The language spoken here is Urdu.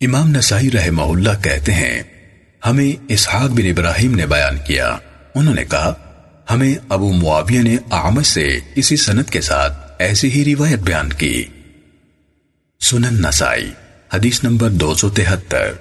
امام نسائی رحمہ اللہ کہتے ہیں، ہمیں اسحاق بن ابراہیم نے بیان کیا۔ انہوں نے کہا، ہمیں ابو معاویہ نے آمد سے اسی سنت کے ساتھ ایسی ہی روایت بیان کی۔ سنن نسائی، حدیث نمبر دو سو تہتر۔